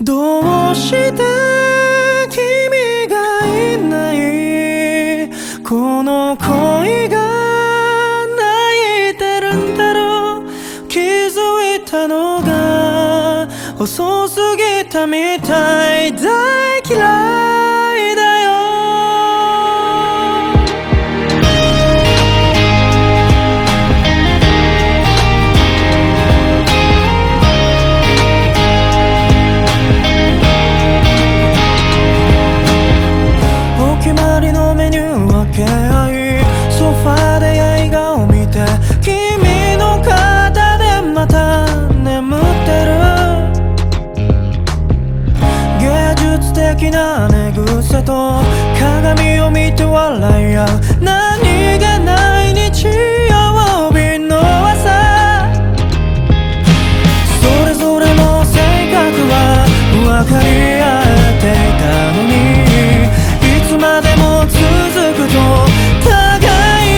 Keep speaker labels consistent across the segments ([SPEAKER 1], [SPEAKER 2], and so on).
[SPEAKER 1] どうして君がいないこの恋が泣いてるんだろう。気づいたのが遅すぎたみたい。大嫌い。う何気ない日曜日の朝。それぞれの性格は分かり合っていたのに。いつまでも続くと互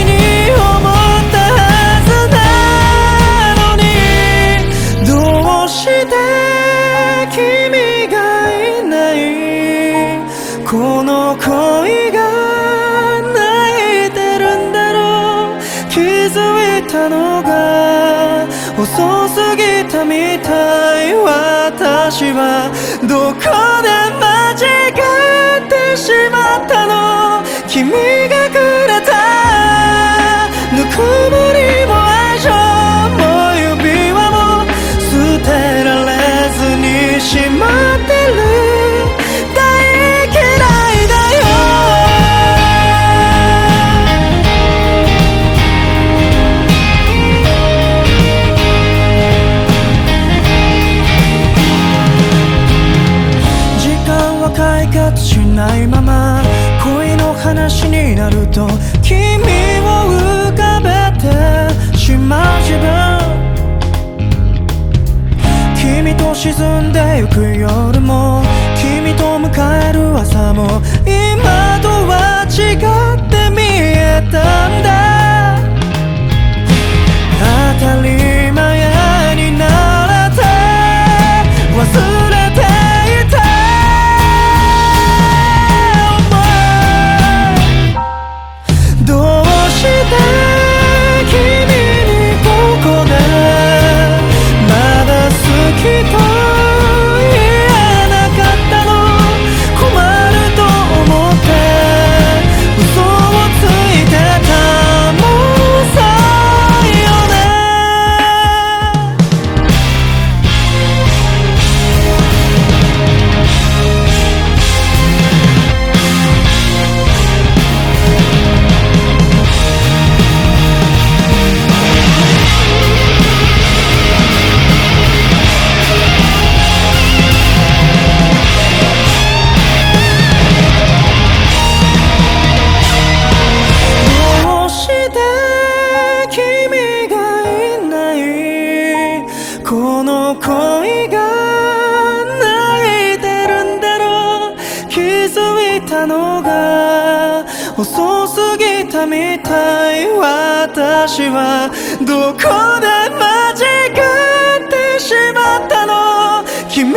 [SPEAKER 1] いに思ったはずなのに。どうして君がいない。この恋がたのが遅すぎたみたい私はどこで間違ってしまったの？君がくれた。ぬくもり解決しないまま恋の話になると君を浮かべてしまう自分君と沈んでゆく夜も君と迎える朝も今とはたのが遅すぎたみたい。私はどこで間違ってしまったの？君